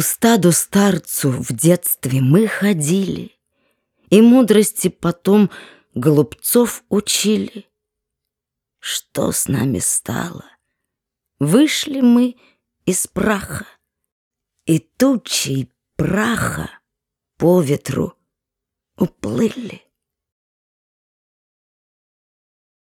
стаду старцу в детстве мы ходили, И мудрости потом голубцов учили. Что с нами стало? Вышли мы из праха, И тучей праха по ветру уплыли.